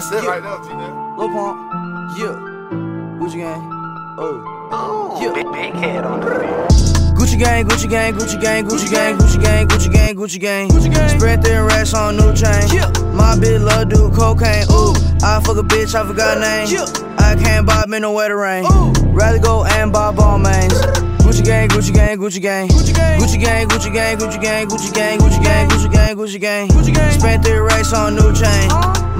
That's it right now, G-Man. Lil Pump, yeah. Gucci gang, oh, yeah. Big, big head on the beat. Gucci gang, Gucci gang, Gucci gang, Gucci gang, Gucci gang, Gucci gang, Gucci gang. Gucci gang. Spread thin racks on new chain. Yeah. My bitch love do cocaine. Ooh, I fuck a bitch, I forgot name. Yeah. I can't buy me no wetter rain. Ooh. Rather go and buy ball mains. Gucci gang, Gucci gang, Gucci gang, Gucci gang, Gucci gang, Gucci gang, Gucci gang, Gucci gang, Gucci gang, Gucci gang, Gucci gang, Gucci gang. Spent three racks on new chain.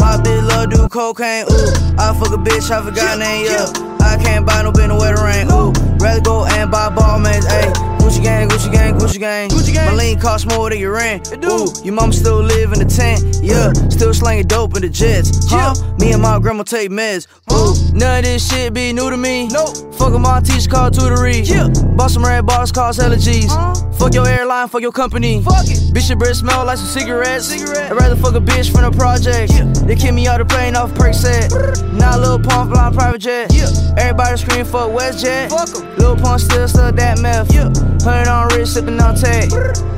My bitch love do cocaine. Ooh, I fuck a bitch, I forgot name. Yeah, I can't buy no no wetter rain. Ooh, rather go and buy ball mains. Ayy, Gucci gang, Gucci Gucci gang. Gucci gang. My lean cost more than your rent. Ooh, your mama still live in the tent. Yeah, still slanging dope in the jets. Huh? Me and my grandma take meds. Ooh, none of this shit be new to me. Nope. Fuck my teacher called tutory. Yeah. Bought some red cost hella G's. Fuck your airline, fuck your company. Fuck it. Bitch, your breath smell like some cigarettes. Cigarette. I'd rather fuck a bitch from the project. Yeah. They kick me out the plane off perk set. Now Lil Pump flying private jet. Yeah. Everybody scream for WestJet. Fuck 'em. Lil Pump still stuck that meth. Yeah. Hundred on wrist, sippin' on tag.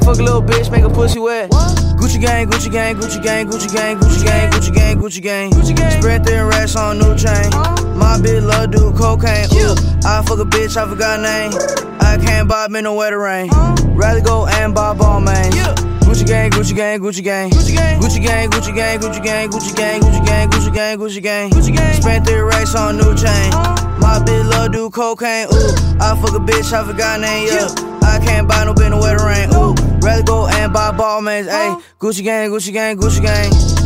Fuck a little bitch, make a pussy wet. Gucci gang, Gucci gang, Gucci gang, Gucci gang, Gucci gang, Gucci gang, Gucci gang. Gucci gang. Spread thin racks on new chain. My bitch love do cocaine. Ooh, I fuck a bitch, I forgot name. I can't buy me no wetter rain. Rather go and buy ball mains. Gucci gang, Gucci gang, Gucci gang, Gucci gang, Gucci gang, Gucci gang, Gucci gang, Gucci gang, Gucci gang, Gucci gang, Gucci gang, Gucci gang. Spent three racks on new chain. My bitch love do cocaine. Ooh, I fuck a bitch, I forgot name. Yeah, I can't buy no bitch no wetter rain. Ooh, rather go and buy ball mains. Ayy, Gucci gang, Gucci gang, Gucci gang.